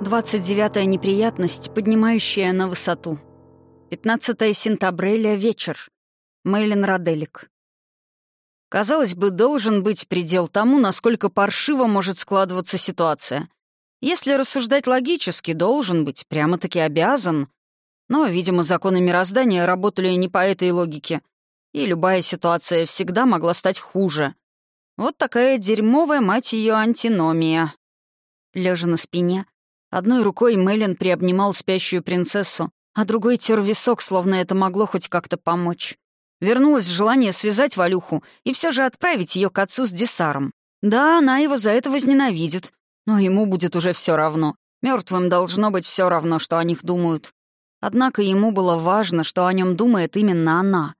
29-я неприятность, поднимающая на высоту. 15 сентября вечер. Мейлин Роделик. Казалось бы, должен быть предел тому, насколько паршиво может складываться ситуация. Если рассуждать логически, должен быть, прямо-таки обязан. Но, видимо, законы мироздания работали не по этой логике, и любая ситуация всегда могла стать хуже. Вот такая дерьмовая, мать ее, антиномия. Лежа на спине, Одной рукой Мелин приобнимал спящую принцессу, а другой тер висок, словно это могло хоть как-то помочь. Вернулось желание связать Валюху и все же отправить ее к отцу с Десаром. Да, она его за это возненавидит, но ему будет уже все равно. Мертвым должно быть все равно, что о них думают. Однако ему было важно, что о нем думает именно она.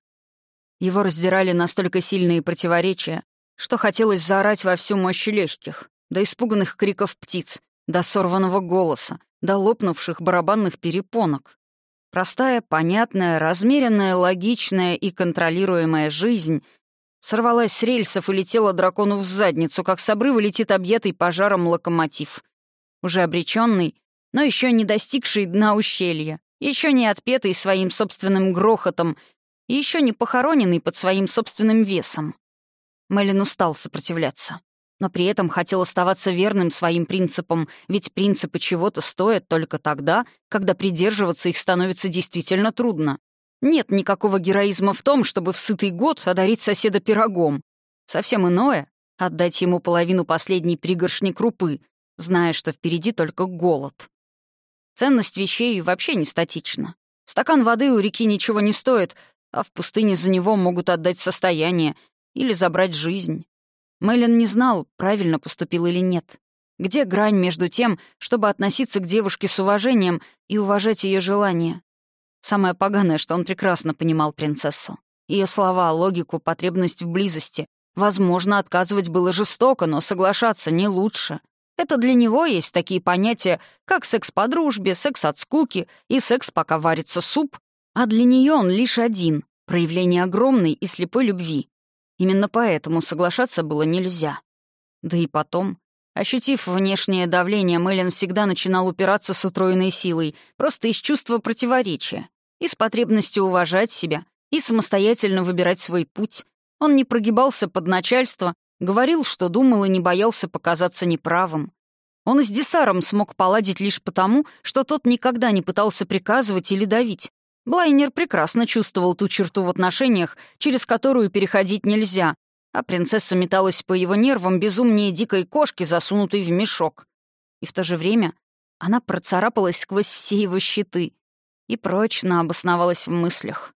Его раздирали настолько сильные противоречия, что хотелось заорать во всю мощь легких, до испуганных криков птиц, до сорванного голоса, до лопнувших барабанных перепонок. Простая, понятная, размеренная, логичная и контролируемая жизнь сорвалась с рельсов и летела дракону в задницу, как с обрыва летит объятый пожаром локомотив. Уже обреченный, но еще не достигший дна ущелья, еще не отпетый своим собственным грохотом и еще не похороненный под своим собственным весом. Мэлен устал сопротивляться но при этом хотел оставаться верным своим принципам, ведь принципы чего-то стоят только тогда, когда придерживаться их становится действительно трудно. Нет никакого героизма в том, чтобы в сытый год одарить соседа пирогом. Совсем иное — отдать ему половину последней пригоршни крупы, зная, что впереди только голод. Ценность вещей вообще не статична. Стакан воды у реки ничего не стоит, а в пустыне за него могут отдать состояние или забрать жизнь. Мэлен не знал, правильно поступил или нет. Где грань между тем, чтобы относиться к девушке с уважением и уважать ее желания? Самое поганое, что он прекрасно понимал принцессу. Ее слова, логику, потребность в близости. Возможно, отказывать было жестоко, но соглашаться не лучше. Это для него есть такие понятия, как секс по дружбе, секс от скуки и секс, пока варится суп. А для нее он лишь один — проявление огромной и слепой любви. Именно поэтому соглашаться было нельзя. Да и потом, ощутив внешнее давление, Мэлен всегда начинал упираться с утроенной силой, просто из чувства противоречия, и с потребностью уважать себя, и самостоятельно выбирать свой путь. Он не прогибался под начальство, говорил, что думал, и не боялся показаться неправым. Он с Десаром смог поладить лишь потому, что тот никогда не пытался приказывать или давить, Блайнер прекрасно чувствовал ту черту в отношениях, через которую переходить нельзя, а принцесса металась по его нервам безумнее дикой кошки, засунутой в мешок. И в то же время она процарапалась сквозь все его щиты и прочно обосновалась в мыслях.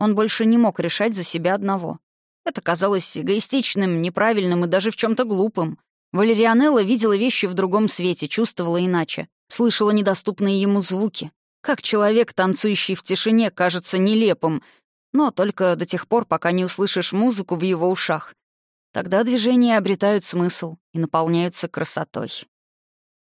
Он больше не мог решать за себя одного. Это казалось эгоистичным, неправильным и даже в чем то глупым. Валерианелла видела вещи в другом свете, чувствовала иначе, слышала недоступные ему звуки. Как человек, танцующий в тишине, кажется нелепым, но только до тех пор, пока не услышишь музыку в его ушах. Тогда движения обретают смысл и наполняются красотой.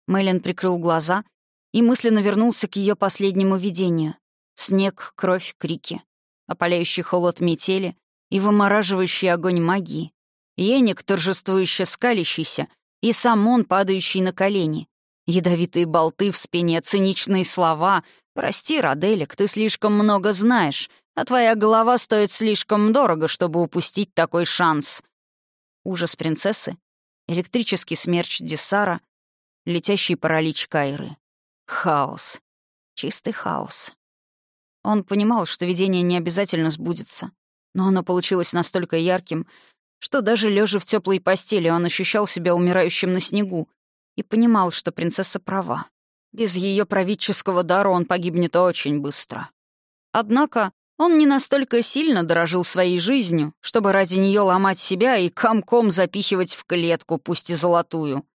Мэлен прикрыл глаза и мысленно вернулся к ее последнему видению. Снег, кровь, крики, опаляющий холод метели и вымораживающий огонь магии. Еник, торжествующе скалящийся, и сам он, падающий на колени. Ядовитые болты в спине, циничные слова — «Прости, Роделик, ты слишком много знаешь, а твоя голова стоит слишком дорого, чтобы упустить такой шанс». Ужас принцессы, электрический смерч Десара, летящий паралич Кайры. Хаос. Чистый хаос. Он понимал, что видение не обязательно сбудется, но оно получилось настолько ярким, что даже лежа в теплой постели он ощущал себя умирающим на снегу и понимал, что принцесса права. Без ее правительского дара он погибнет очень быстро. Однако он не настолько сильно дорожил своей жизнью, чтобы ради нее ломать себя и комком запихивать в клетку, пусть и золотую.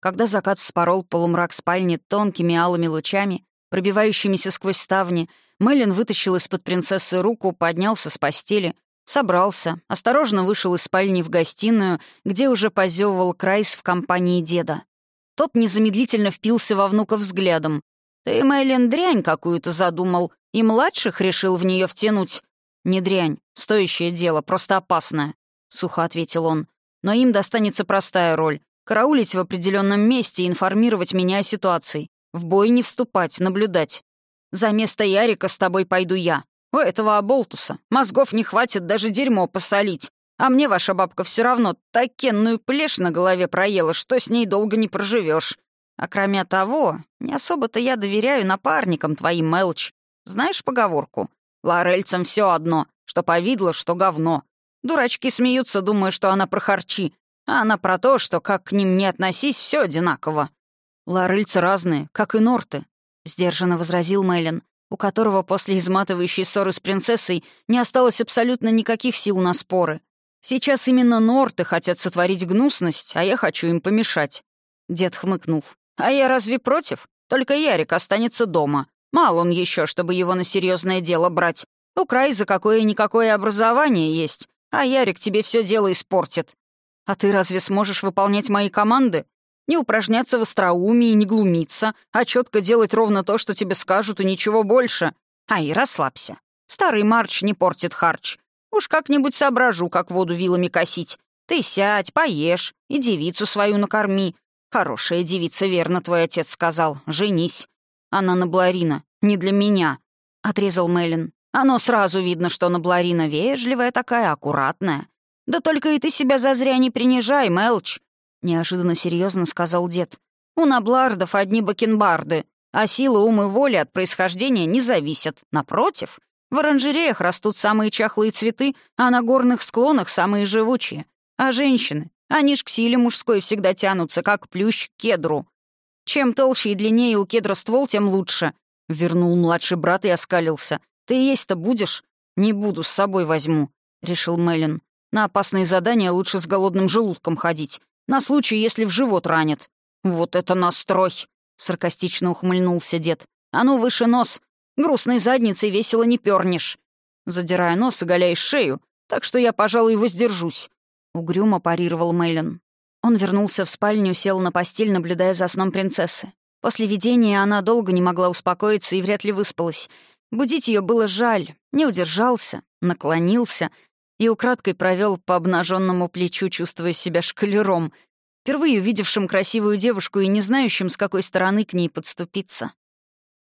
Когда закат вспорол полумрак спальни тонкими алыми лучами, пробивающимися сквозь ставни, Мэлен вытащил из-под принцессы руку, поднялся с постели, собрался, осторожно вышел из спальни в гостиную, где уже позевывал Крайс в компании деда. Тот незамедлительно впился во внука взглядом. «Ты, Мэйлин, дрянь какую-то задумал, и младших решил в нее втянуть?» «Не дрянь, стоящее дело, просто опасное», — сухо ответил он. «Но им достанется простая роль — Караулить в определенном месте и информировать меня о ситуации. В бой не вступать, наблюдать. За место Ярика с тобой пойду я. У этого оболтуса мозгов не хватит даже дерьмо посолить. А мне ваша бабка все равно такенную плешь на голове проела, что с ней долго не проживешь. А кроме того, не особо-то я доверяю напарникам твоим, Мелч. Знаешь поговорку? Лорельцам все одно, что повидло, что говно. Дурачки смеются, думая, что она про харчи, а она про то, что как к ним не относись, все одинаково. Лорельцы разные, как и норты, — сдержанно возразил Мэйлин, у которого после изматывающей ссоры с принцессой не осталось абсолютно никаких сил на споры. Сейчас именно норты хотят сотворить гнусность, а я хочу им помешать. Дед хмыкнул. А я разве против? Только Ярик останется дома. Мало он еще, чтобы его на серьезное дело брать. У Крайза какое-никакое образование есть, а Ярик тебе все дело испортит. А ты разве сможешь выполнять мои команды? Не упражняться в остроумии, не глумиться, а четко делать ровно то, что тебе скажут, и ничего больше. Ай, расслабься. Старый Марч не портит харч. Уж как-нибудь соображу, как воду вилами косить. Ты сядь, поешь и девицу свою накорми. Хорошая девица, верно твой отец сказал. Женись. Она на Бларина, не для меня. Отрезал Мелин. Оно сразу видно, что на Бларина вежливая такая, аккуратная. Да только и ты себя зазря не принижай, Мелч. Неожиданно серьезно сказал дед. У наблардов одни бакенбарды, а силы ума и воли от происхождения не зависят. Напротив, в оранжереях растут самые чахлые цветы, а на горных склонах самые живучие. А женщины, они ж к силе мужской всегда тянутся, как плющ к кедру. Чем толще и длиннее у кедра ствол, тем лучше. Вернул младший брат и оскалился. Ты есть-то будешь? Не буду, с собой возьму, решил Мелин. На опасные задания лучше с голодным желудком ходить. На случай, если в живот ранит. Вот это настрой! Саркастично ухмыльнулся дед. А ну, выше нос. Грустной задницей весело не пернешь. Задирая нос, оголяешь шею, так что я, пожалуй, воздержусь. Угрюмо парировал Мейлен. Он вернулся в спальню, сел на постель, наблюдая за сном принцессы. После видения она долго не могла успокоиться и вряд ли выспалась. Будить ее было жаль. Не удержался, наклонился и украдкой провел по обнаженному плечу, чувствуя себя шкалером, впервые увидевшим красивую девушку и не знающим, с какой стороны к ней подступиться.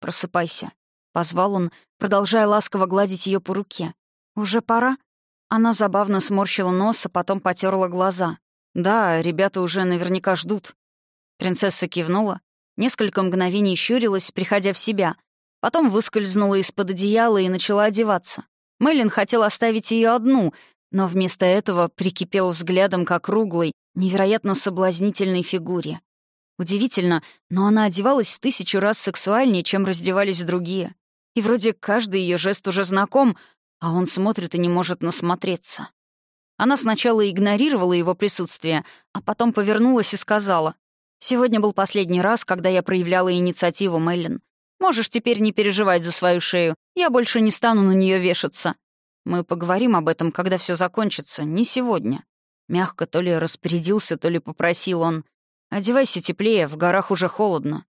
«Просыпайся», Позвал он, продолжая ласково гладить ее по руке. «Уже пора?» Она забавно сморщила нос, а потом потерла глаза. «Да, ребята уже наверняка ждут». Принцесса кивнула, несколько мгновений щурилась, приходя в себя. Потом выскользнула из-под одеяла и начала одеваться. Мэлен хотел оставить ее одну, но вместо этого прикипел взглядом к округлой, невероятно соблазнительной фигуре. Удивительно, но она одевалась в тысячу раз сексуальнее, чем раздевались другие. И вроде каждый ее жест уже знаком, а он смотрит и не может насмотреться. Она сначала игнорировала его присутствие, а потом повернулась и сказала. «Сегодня был последний раз, когда я проявляла инициативу, Меллин. Можешь теперь не переживать за свою шею. Я больше не стану на нее вешаться. Мы поговорим об этом, когда все закончится, не сегодня». Мягко то ли распорядился, то ли попросил он. «Одевайся теплее, в горах уже холодно».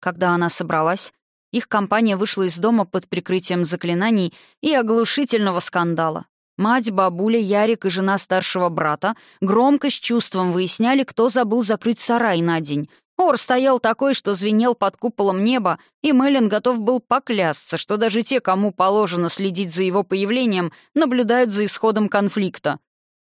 Когда она собралась, их компания вышла из дома под прикрытием заклинаний и оглушительного скандала. Мать, бабуля, Ярик и жена старшего брата громко с чувством выясняли, кто забыл закрыть сарай на день. Ор стоял такой, что звенел под куполом неба, и Мэлен готов был поклясться, что даже те, кому положено следить за его появлением, наблюдают за исходом конфликта.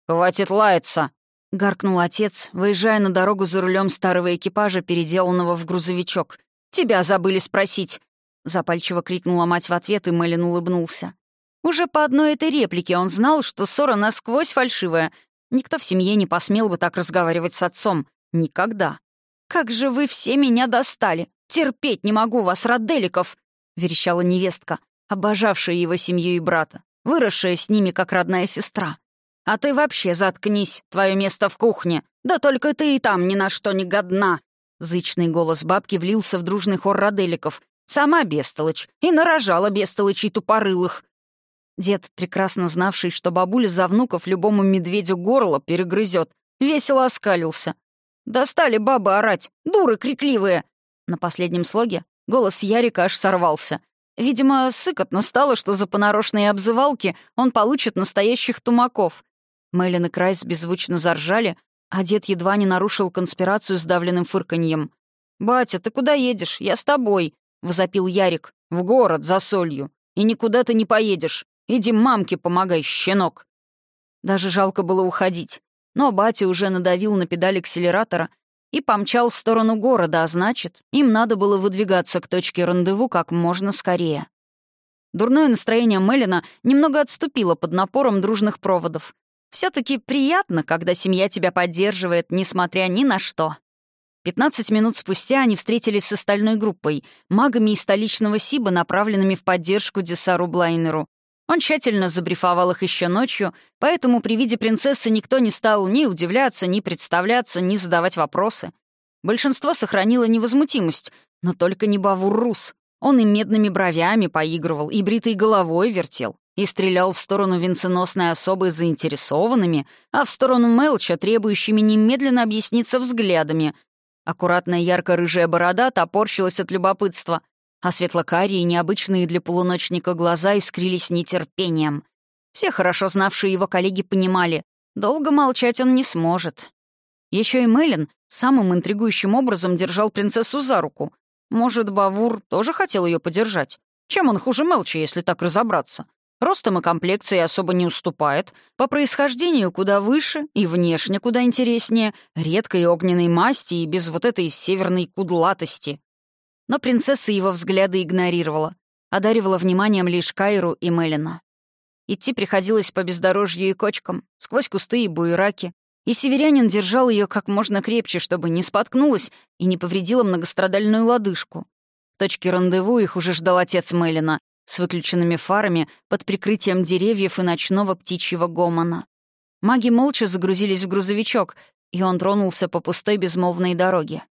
«Хватит лаяться!» — гаркнул отец, выезжая на дорогу за рулем старого экипажа, переделанного в грузовичок. «Тебя забыли спросить. Запальчиво крикнула мать в ответ, и Мэлен улыбнулся. Уже по одной этой реплике он знал, что ссора насквозь фальшивая. Никто в семье не посмел бы так разговаривать с отцом. Никогда. «Как же вы все меня достали! Терпеть не могу вас, Роделиков!» — верещала невестка, обожавшая его семью и брата, выросшая с ними как родная сестра. «А ты вообще заткнись, твое место в кухне. Да только ты и там ни на что не годна!» Зычный голос бабки влился в дружный хор Роделиков, Сама бестолочь. И нарожала бестолочей тупорылых. Дед, прекрасно знавший, что бабуля за внуков любому медведю горло перегрызет, весело оскалился. «Достали бабы орать! Дуры крикливые!» На последнем слоге голос Ярика аж сорвался. Видимо, сыкотно стало, что за понарошные обзывалки он получит настоящих тумаков. Мэлен и Крайс беззвучно заржали, а дед едва не нарушил конспирацию с давленным фырканьем. «Батя, ты куда едешь? Я с тобой», — возопил Ярик. «В город, за солью. И никуда ты не поедешь. Иди мамке помогай, щенок». Даже жалко было уходить. Но батя уже надавил на педаль акселератора и помчал в сторону города, а значит, им надо было выдвигаться к точке рандеву как можно скорее. Дурное настроение Мелина немного отступило под напором дружных проводов. все таки приятно, когда семья тебя поддерживает, несмотря ни на что. Пятнадцать минут спустя они встретились с остальной группой, магами из столичного Сиба, направленными в поддержку Десару Блайнеру. Он тщательно забрифовал их еще ночью, поэтому при виде принцессы никто не стал ни удивляться, ни представляться, ни задавать вопросы. Большинство сохранило невозмутимость, но только не Бавур. Он и медными бровями поигрывал, и бритой головой вертел, и стрелял в сторону венценосной особы заинтересованными, а в сторону Мелча, требующими немедленно объясниться взглядами. Аккуратная ярко-рыжая борода топорщилась от любопытства, а светлокарие, необычные для полуночника глаза искрились нетерпением. Все хорошо знавшие его коллеги понимали, долго молчать он не сможет. Еще и Мелин самым интригующим образом держал принцессу за руку, может, Бавур тоже хотел ее подержать? Чем он хуже Мелчи, если так разобраться? Ростом и комплекцией особо не уступает, по происхождению куда выше и внешне куда интереснее, редкой огненной масти и без вот этой северной кудлатости. Но принцесса его взгляды игнорировала, одаривала вниманием лишь Кайру и Мелина. Идти приходилось по бездорожью и кочкам, сквозь кусты и буераки, и северянин держал ее как можно крепче, чтобы не споткнулась и не повредила многострадальную лодыжку. В точке рандеву их уже ждал отец Мелина с выключенными фарами под прикрытием деревьев и ночного птичьего гомона. Маги молча загрузились в грузовичок, и он тронулся по пустой безмолвной дороге.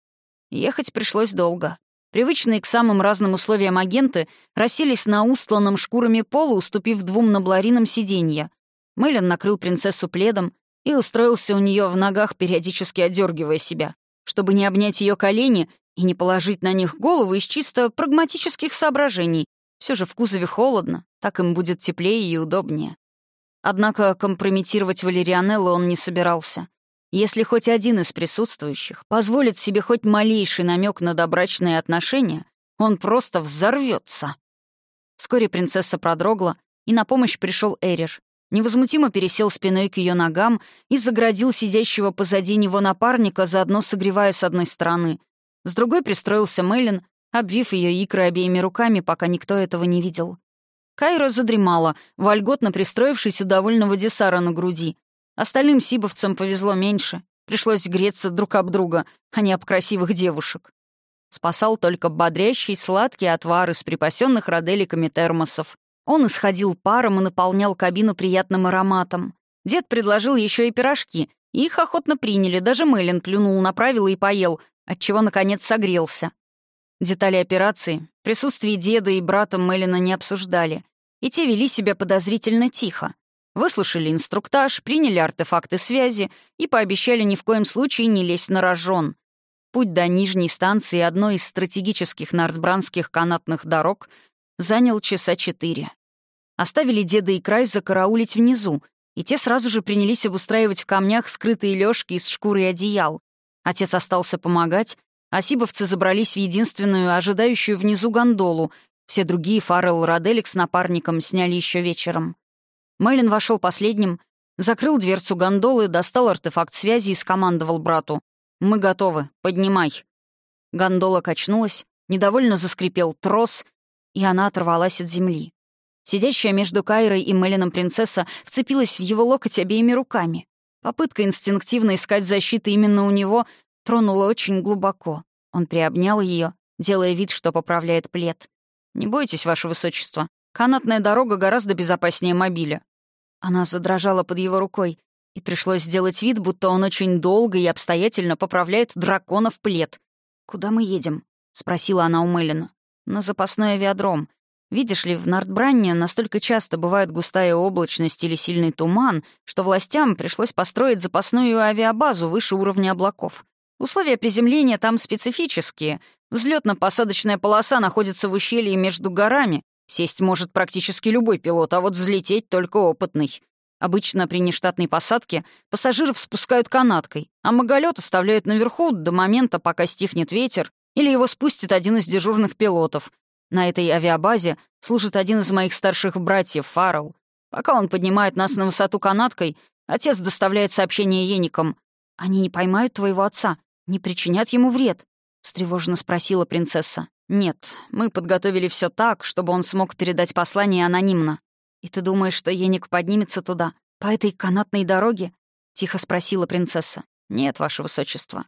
Ехать пришлось долго. Привычные к самым разным условиям агенты расселись на устланном шкурами полу, уступив двум набларинам сиденья. Мэлен накрыл принцессу пледом, и устроился у нее в ногах, периодически одергивая себя, чтобы не обнять ее колени и не положить на них голову из чисто прагматических соображений. Все же в кузове холодно, так им будет теплее и удобнее. Однако компрометировать Валерианеллу он не собирался. Если хоть один из присутствующих позволит себе хоть малейший намек на добрачные отношения, он просто взорвется. Вскоре принцесса продрогла, и на помощь пришел Эрир невозмутимо пересел спиной к ее ногам и заградил сидящего позади него напарника, заодно согревая с одной стороны. С другой пристроился Мэлен, обвив ее икры обеими руками, пока никто этого не видел. Кайра задремала, вольготно пристроившись у довольного десара на груди. Остальным сибовцам повезло меньше. Пришлось греться друг об друга, а не об красивых девушек. Спасал только бодрящий сладкий отвар из припасенных роделиками термосов. Он исходил паром и наполнял кабину приятным ароматом. Дед предложил еще и пирожки. Их охотно приняли, даже Мэлен плюнул на правила и поел, отчего, наконец, согрелся. Детали операции присутствие деда и брата Мэлена не обсуждали, и те вели себя подозрительно тихо. Выслушали инструктаж, приняли артефакты связи и пообещали ни в коем случае не лезть на рожон. Путь до нижней станции одной из стратегических нордбранских канатных дорог занял часа четыре. Оставили деда и край закараулить внизу, и те сразу же принялись обустраивать в камнях скрытые лёжки из шкуры и одеял. Отец остался помогать, а сибовцы забрались в единственную, ожидающую внизу гондолу. Все другие Фаррелл Роделик с напарником сняли еще вечером. Мэлен вошел последним, закрыл дверцу гондолы, достал артефакт связи и скомандовал брату. «Мы готовы, поднимай». Гондола качнулась, недовольно заскрипел трос, и она оторвалась от земли. Сидящая между Кайрой и Мелином принцесса вцепилась в его локоть обеими руками. Попытка инстинктивно искать защиты именно у него тронула очень глубоко. Он приобнял ее, делая вид, что поправляет плед. «Не бойтесь, ваше высочество. Канатная дорога гораздо безопаснее мобиля». Она задрожала под его рукой, и пришлось сделать вид, будто он очень долго и обстоятельно поправляет дракона в плед. «Куда мы едем?» — спросила она у Мелина на запасной авиадром. Видишь ли, в Нордбранне настолько часто бывает густая облачность или сильный туман, что властям пришлось построить запасную авиабазу выше уровня облаков. Условия приземления там специфические. Взлетно-посадочная полоса находится в ущелье между горами. Сесть может практически любой пилот, а вот взлететь только опытный. Обычно при нештатной посадке пассажиров спускают канаткой, а маголет оставляют наверху до момента, пока стихнет ветер или его спустит один из дежурных пилотов. На этой авиабазе служит один из моих старших братьев, Фаррелл. Пока он поднимает нас на высоту канаткой, отец доставляет сообщение еникам. «Они не поймают твоего отца, не причинят ему вред?» — встревоженно спросила принцесса. «Нет, мы подготовили все так, чтобы он смог передать послание анонимно. И ты думаешь, что Еник поднимется туда, по этой канатной дороге?» — тихо спросила принцесса. «Нет, ваше высочество.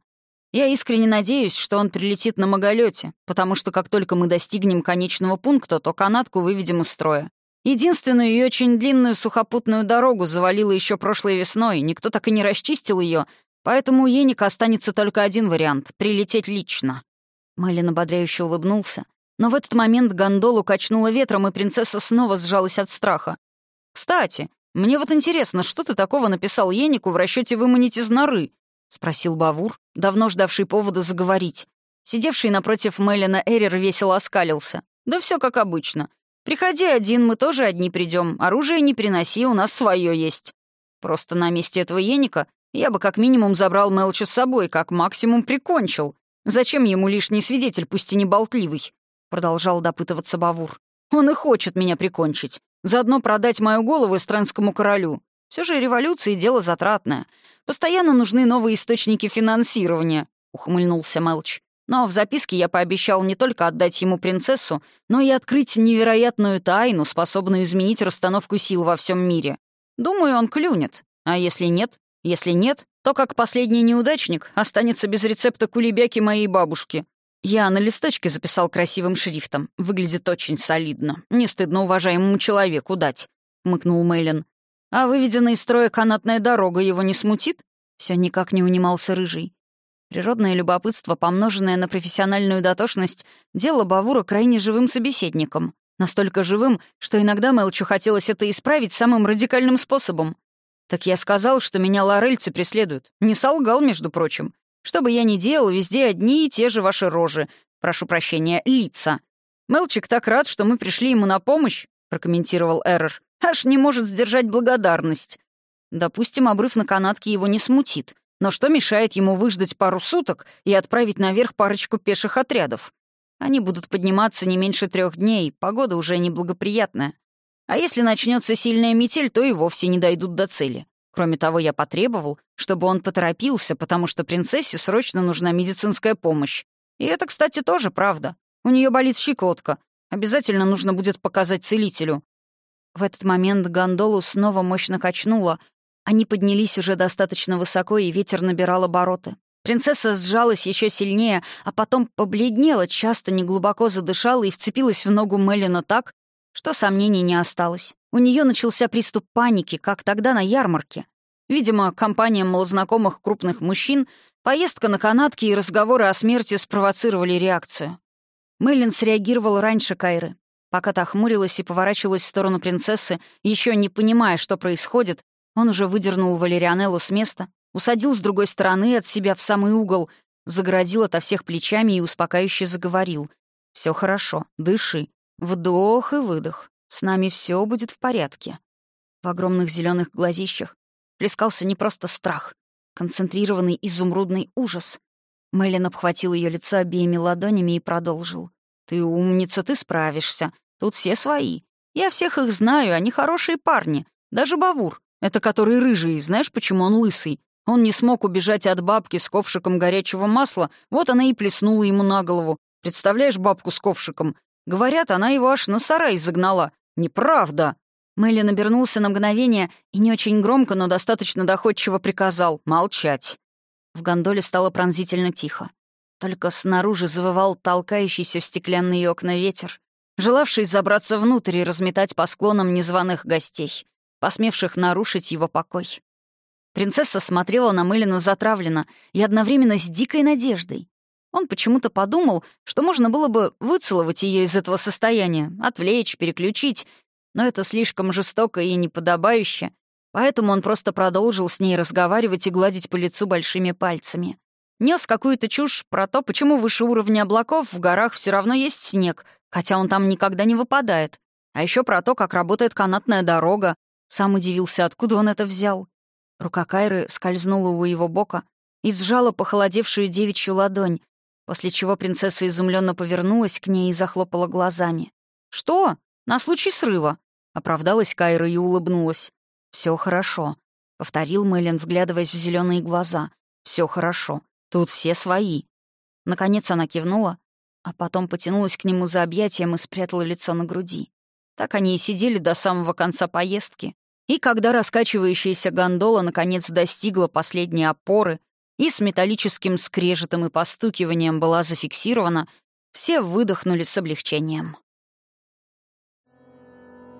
Я искренне надеюсь, что он прилетит на Маголете, потому что как только мы достигнем конечного пункта, то канатку выведем из строя. Единственную и очень длинную сухопутную дорогу завалило еще прошлой весной, никто так и не расчистил ее, поэтому у Еника останется только один вариант — прилететь лично. Мэлен ободряюще улыбнулся, но в этот момент гондолу качнуло ветром, и принцесса снова сжалась от страха. «Кстати, мне вот интересно, что ты такого написал Енику в расчете выманить из норы?» — спросил Бавур, давно ждавший повода заговорить. Сидевший напротив Мэлена Эрер весело оскалился. «Да все как обычно. Приходи один, мы тоже одни придем. Оружие не приноси, у нас свое есть. Просто на месте этого Еника я бы как минимум забрал Мелча с собой, как максимум прикончил. Зачем ему лишний свидетель, пусть и не болтливый?» Продолжал допытываться Бавур. «Он и хочет меня прикончить. Заодно продать мою голову эстранскому королю. Все же революция — дело затратное. Постоянно нужны новые источники финансирования», — ухмыльнулся Мелч. «Но в записке я пообещал не только отдать ему принцессу, но и открыть невероятную тайну, способную изменить расстановку сил во всем мире. Думаю, он клюнет. А если нет? Если нет, то, как последний неудачник, останется без рецепта кулебяки моей бабушки. Я на листочке записал красивым шрифтом. Выглядит очень солидно. Не стыдно уважаемому человеку дать», — мыкнул Мэйлин. «А выведенная из строя канатная дорога его не смутит?» Все никак не унимался Рыжий. Природное любопытство, помноженное на профессиональную дотошность, делало Бавура крайне живым собеседником. Настолько живым, что иногда Мелчу хотелось это исправить самым радикальным способом. Так я сказал, что меня лорельцы преследуют. Не солгал, между прочим. Что бы я ни делал, везде одни и те же ваши рожи. Прошу прощения, лица. Мелчик так рад, что мы пришли ему на помощь, прокомментировал Эррор. Аж не может сдержать благодарность. Допустим, обрыв на канатке его не смутит. Но что мешает ему выждать пару суток и отправить наверх парочку пеших отрядов? Они будут подниматься не меньше трех дней, погода уже неблагоприятная. А если начнется сильная метель, то и вовсе не дойдут до цели. Кроме того, я потребовал, чтобы он поторопился, потому что принцессе срочно нужна медицинская помощь. И это, кстати, тоже правда. У нее болит щекотка. Обязательно нужно будет показать целителю. В этот момент гондолу снова мощно качнуло. Они поднялись уже достаточно высоко, и ветер набирал обороты. Принцесса сжалась еще сильнее, а потом побледнела, часто неглубоко задышала и вцепилась в ногу Меллина так, что сомнений не осталось. У нее начался приступ паники, как тогда на ярмарке. Видимо, компания малознакомых крупных мужчин, поездка на канатке и разговоры о смерти спровоцировали реакцию. Мэлен среагировал раньше Кайры. Пока та хмурилась и поворачивалась в сторону принцессы, еще не понимая, что происходит, он уже выдернул Валерианеллу с места, усадил с другой стороны от себя в самый угол, загородил ото всех плечами и успокаивающе заговорил. Все хорошо, дыши. Вдох и выдох. С нами все будет в порядке. В огромных зеленых глазищах плескался не просто страх, концентрированный изумрудный ужас. Мэлен обхватил ее лицо обеими ладонями и продолжил. «Ты умница, ты справишься. Тут все свои. Я всех их знаю, они хорошие парни. Даже Бавур, это который рыжий, знаешь, почему он лысый? Он не смог убежать от бабки с ковшиком горячего масла, вот она и плеснула ему на голову. Представляешь бабку с ковшиком? Говорят, она его аж на сарай загнала. Неправда!» Мэлен обернулся на мгновение и не очень громко, но достаточно доходчиво приказал молчать. В гондоле стало пронзительно тихо. Только снаружи завывал толкающийся в стеклянные окна ветер, желавший забраться внутрь и разметать по склонам незваных гостей, посмевших нарушить его покой. Принцесса смотрела на Мэлена затравленно и одновременно с дикой надеждой. Он почему-то подумал, что можно было бы выцеловать ее из этого состояния, отвлечь, переключить, но это слишком жестоко и неподобающе, поэтому он просто продолжил с ней разговаривать и гладить по лицу большими пальцами. Нес какую-то чушь про то, почему выше уровня облаков в горах все равно есть снег, хотя он там никогда не выпадает. А еще про то, как работает канатная дорога, Сам удивился, откуда он это взял. Рука Кайры скользнула у его бока и сжала похолодевшую девичью ладонь, после чего принцесса изумленно повернулась к ней и захлопала глазами. «Что? На случай срыва?» — оправдалась Кайра и улыбнулась. Все хорошо», — повторил Мэлен, вглядываясь в зеленые глаза. Все хорошо. Тут все свои». Наконец она кивнула, а потом потянулась к нему за объятием и спрятала лицо на груди. Так они и сидели до самого конца поездки. И когда раскачивающаяся гондола наконец достигла последней опоры и с металлическим скрежетом и постукиванием была зафиксирована, все выдохнули с облегчением.